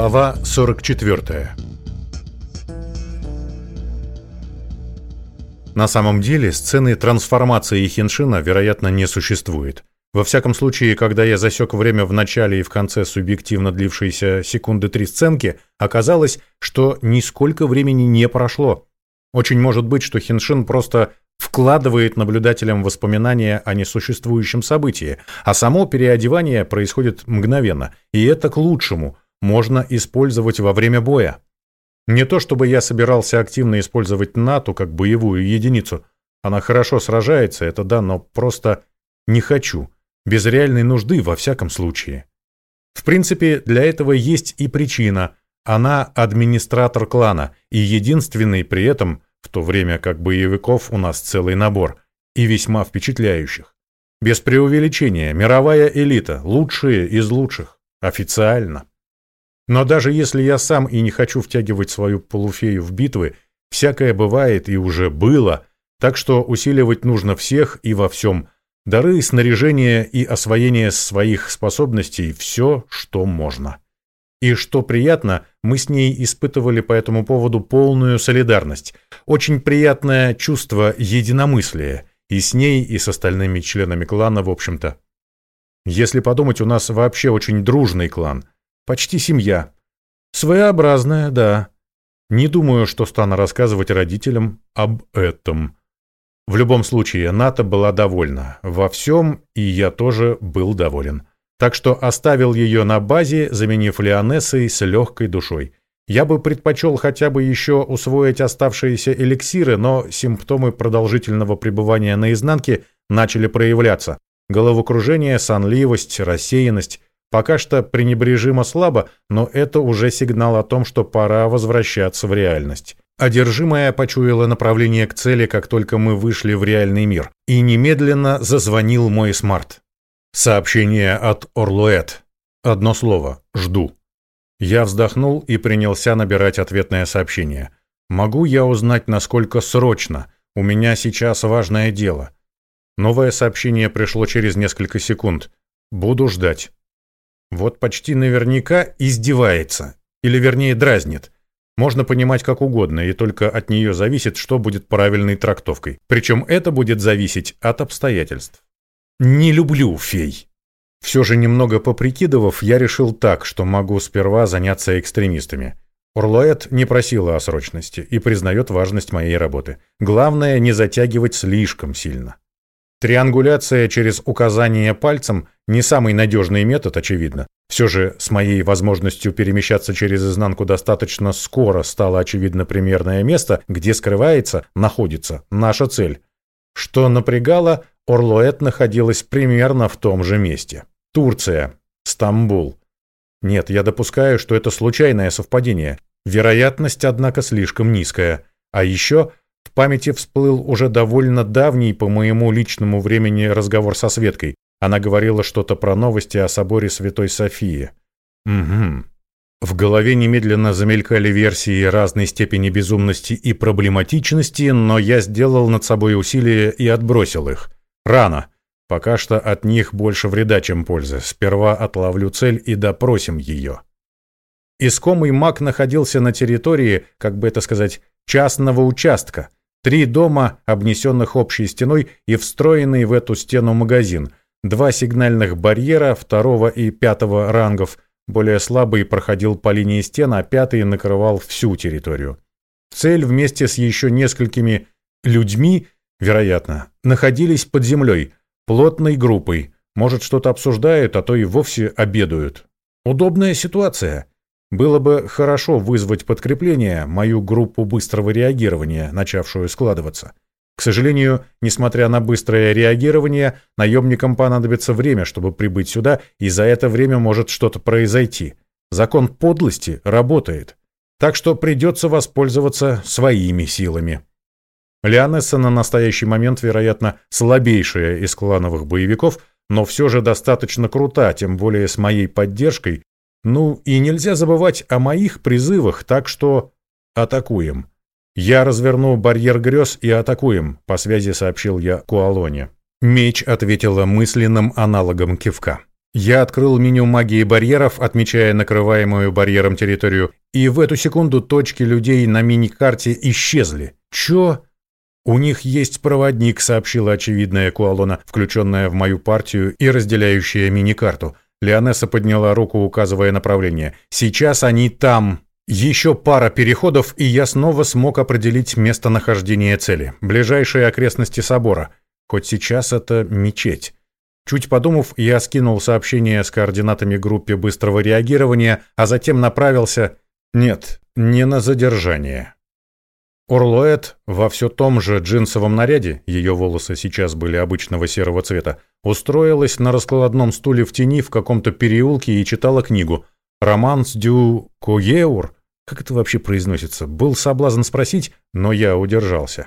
Глава 44 На самом деле, сцены трансформации Хиншина, вероятно, не существует. Во всяком случае, когда я засек время в начале и в конце субъективно длившейся секунды три сценки, оказалось, что нисколько времени не прошло. Очень может быть, что Хиншин просто вкладывает наблюдателям воспоминания о несуществующем событии, а само переодевание происходит мгновенно, и это к лучшему, можно использовать во время боя. Не то чтобы я собирался активно использовать НАТО как боевую единицу. Она хорошо сражается, это да, но просто не хочу. Без реальной нужды во всяком случае. В принципе, для этого есть и причина. Она администратор клана, и единственный при этом – в то время как боевиков у нас целый набор, и весьма впечатляющих. Без преувеличения, мировая элита, лучшие из лучших, официально. Но даже если я сам и не хочу втягивать свою полуфею в битвы, всякое бывает и уже было, так что усиливать нужно всех и во всем. Дары, снаряжение и освоение своих способностей – все, что можно. И что приятно, мы с ней испытывали по этому поводу полную солидарность. Очень приятное чувство единомыслия. И с ней, и с остальными членами клана, в общем-то. Если подумать, у нас вообще очень дружный клан. Почти семья. Своеобразная, да. Не думаю, что стану рассказывать родителям об этом. В любом случае, Ната была довольна. Во всем, и я тоже был доволен так что оставил ее на базе, заменив Леонессой с легкой душой. Я бы предпочел хотя бы еще усвоить оставшиеся эликсиры, но симптомы продолжительного пребывания на изнанке начали проявляться. Головокружение, сонливость, рассеянность. Пока что пренебрежимо слабо, но это уже сигнал о том, что пора возвращаться в реальность. Одержимая почуяла направление к цели, как только мы вышли в реальный мир. И немедленно зазвонил мой смарт. Сообщение от Орлуэт. Одно слово. Жду. Я вздохнул и принялся набирать ответное сообщение. Могу я узнать, насколько срочно? У меня сейчас важное дело. Новое сообщение пришло через несколько секунд. Буду ждать. Вот почти наверняка издевается. Или вернее дразнит. Можно понимать как угодно, и только от нее зависит, что будет правильной трактовкой. Причем это будет зависеть от обстоятельств. Не люблю фей. Все же немного поприкидывав, я решил так, что могу сперва заняться экстремистами. Орлоэт не просила о срочности и признает важность моей работы. Главное не затягивать слишком сильно. Триангуляция через указание пальцем не самый надежный метод, очевидно. Все же с моей возможностью перемещаться через изнанку достаточно скоро стало очевидно примерное место, где скрывается, находится наша цель. Что напрягало, Орлоэт находилась примерно в том же месте. Турция. Стамбул. Нет, я допускаю, что это случайное совпадение. Вероятность, однако, слишком низкая. А еще в памяти всплыл уже довольно давний по моему личному времени разговор со Светкой. Она говорила что-то про новости о соборе Святой Софии. Угу. В голове немедленно замелькали версии разной степени безумности и проблематичности, но я сделал над собой усилие и отбросил их. Рано. Пока что от них больше вреда, чем пользы. Сперва отловлю цель и допросим ее. Искомый маг находился на территории, как бы это сказать, частного участка. Три дома, обнесенных общей стеной и встроенный в эту стену магазин. Два сигнальных барьера второго и пятого рангов. Более слабый проходил по линии стен, а пятый накрывал всю территорию. Цель вместе с еще несколькими людьми – вероятно, находились под землей, плотной группой, может, что-то обсуждают, а то и вовсе обедают. Удобная ситуация. Было бы хорошо вызвать подкрепление, мою группу быстрого реагирования, начавшую складываться. К сожалению, несмотря на быстрое реагирование, наемникам понадобится время, чтобы прибыть сюда, и за это время может что-то произойти. Закон подлости работает. Так что придется воспользоваться своими силами. Леонесса на настоящий момент, вероятно, слабейшая из клановых боевиков, но все же достаточно крута, тем более с моей поддержкой. Ну и нельзя забывать о моих призывах, так что атакуем. Я разверну барьер грез и атакуем, по связи сообщил я Куалоне. Меч ответила мысленным аналогом кивка. Я открыл меню магии барьеров, отмечая накрываемую барьером территорию, и в эту секунду точки людей на мини-карте исчезли. Чё? «У них есть проводник», — сообщила очевидная Куалона, включенная в мою партию и разделяющая мини-карту. Леонесса подняла руку, указывая направление. «Сейчас они там!» Еще пара переходов, и я снова смог определить местонахождение цели. Ближайшие окрестности собора. Хоть сейчас это мечеть. Чуть подумав, я скинул сообщение с координатами группе быстрого реагирования, а затем направился... Нет, не на задержание. Орлоэт во все том же джинсовом наряде, ее волосы сейчас были обычного серого цвета, устроилась на раскладном стуле в тени в каком-то переулке и читала книгу. «Романс дю Коеур», как это вообще произносится, был соблазн спросить, но я удержался.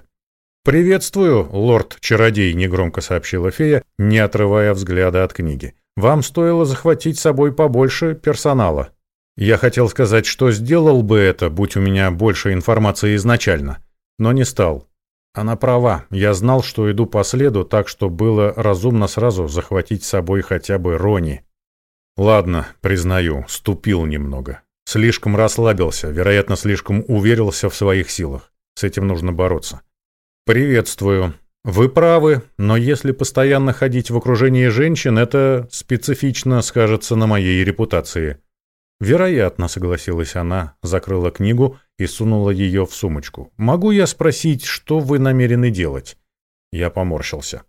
«Приветствую, лорд-чародей», — негромко сообщила фея, не отрывая взгляда от книги. «Вам стоило захватить с собой побольше персонала». Я хотел сказать, что сделал бы это, будь у меня больше информации изначально, но не стал. Она права, я знал, что иду по следу, так что было разумно сразу захватить с собой хотя бы Рони. Ладно, признаю, ступил немного. Слишком расслабился, вероятно, слишком уверился в своих силах. С этим нужно бороться. Приветствую. Вы правы, но если постоянно ходить в окружении женщин, это специфично скажется на моей репутации. «Вероятно», — согласилась она, закрыла книгу и сунула ее в сумочку. «Могу я спросить, что вы намерены делать?» Я поморщился.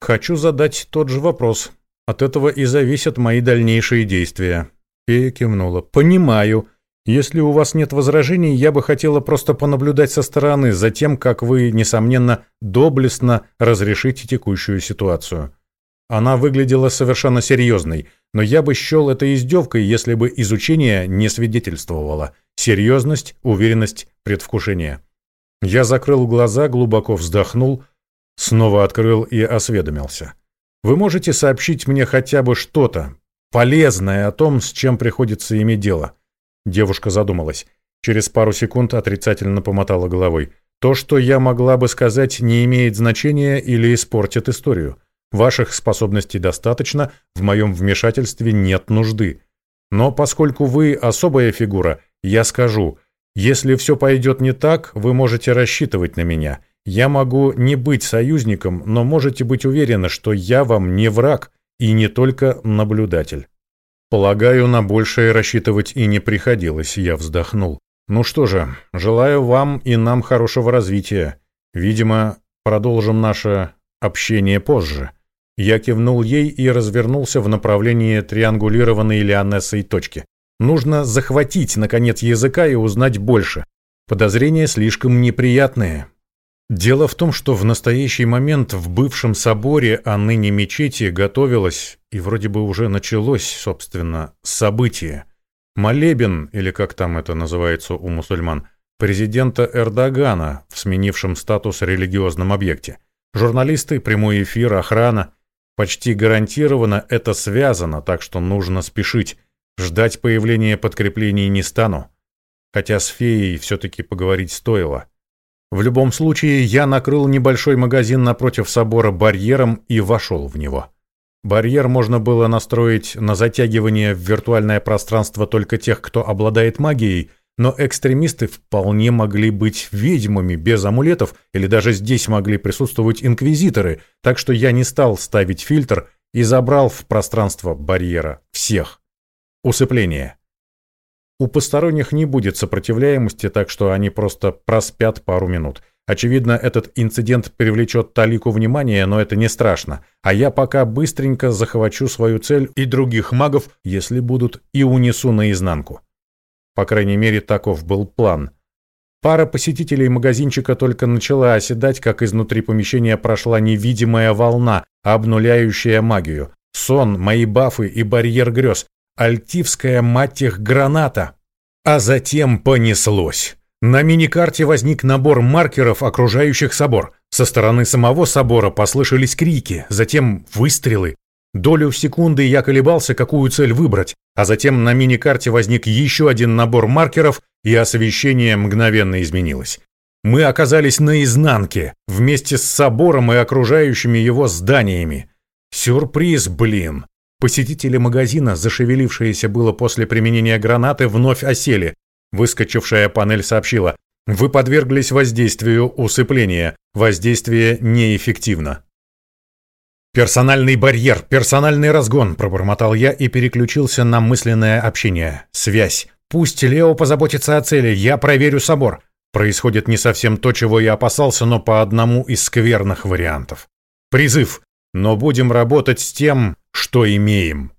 «Хочу задать тот же вопрос. От этого и зависят мои дальнейшие действия». Фея кивнула. «Понимаю. Если у вас нет возражений, я бы хотела просто понаблюдать со стороны за тем, как вы, несомненно, доблестно разрешите текущую ситуацию». Она выглядела совершенно серьезной, но я бы счел это издевкой, если бы изучение не свидетельствовало. Серьезность, уверенность, предвкушение. Я закрыл глаза, глубоко вздохнул, снова открыл и осведомился. Вы можете сообщить мне хотя бы что-то полезное о том, с чем приходится иметь дело? Девушка задумалась. Через пару секунд отрицательно помотала головой. То, что я могла бы сказать, не имеет значения или испортит историю. Ваших способностей достаточно, в моем вмешательстве нет нужды. Но поскольку вы особая фигура, я скажу, если все пойдет не так, вы можете рассчитывать на меня. Я могу не быть союзником, но можете быть уверены, что я вам не враг и не только наблюдатель. Полагаю, на большее рассчитывать и не приходилось, я вздохнул. Ну что же, желаю вам и нам хорошего развития. Видимо, продолжим наше общение позже. Я кивнул ей и развернулся в направлении триангулированной Леонессой точки. Нужно захватить, наконец, языка и узнать больше. Подозрения слишком неприятные. Дело в том, что в настоящий момент в бывшем соборе, а ныне мечети, готовилось, и вроде бы уже началось, собственно, событие. Молебен, или как там это называется у мусульман, президента Эрдогана в сменившем статус религиозном объекте. Журналисты, прямой эфир, охрана. Почти гарантированно это связано, так что нужно спешить. Ждать появления подкреплений не стану. Хотя с феей все-таки поговорить стоило. В любом случае, я накрыл небольшой магазин напротив собора барьером и вошел в него. Барьер можно было настроить на затягивание в виртуальное пространство только тех, кто обладает магией – но экстремисты вполне могли быть ведьмами без амулетов, или даже здесь могли присутствовать инквизиторы, так что я не стал ставить фильтр и забрал в пространство барьера всех. Усыпление. У посторонних не будет сопротивляемости, так что они просто проспят пару минут. Очевидно, этот инцидент привлечет талику внимания, но это не страшно. А я пока быстренько захвачу свою цель и других магов, если будут, и унесу наизнанку. По крайней мере, таков был план. Пара посетителей магазинчика только начала оседать, как изнутри помещения прошла невидимая волна, обнуляющая магию. Сон, мои бафы и барьер грез. Альтивская, мать их, граната. А затем понеслось. На миникарте возник набор маркеров, окружающих собор. Со стороны самого собора послышались крики, затем выстрелы. Долю секунды я колебался, какую цель выбрать, а затем на мини-карте возник еще один набор маркеров, и освещение мгновенно изменилось. Мы оказались на изнанке, вместе с собором и окружающими его зданиями. Сюрприз, блин! Посетители магазина, зашевелившиеся было после применения гранаты, вновь осели. Выскочившая панель сообщила, вы подверглись воздействию усыпления. Воздействие неэффективно. «Персональный барьер, персональный разгон», — пробормотал я и переключился на мысленное общение. «Связь. Пусть Лео позаботится о цели, я проверю собор». Происходит не совсем то, чего я опасался, но по одному из скверных вариантов. Призыв. Но будем работать с тем, что имеем.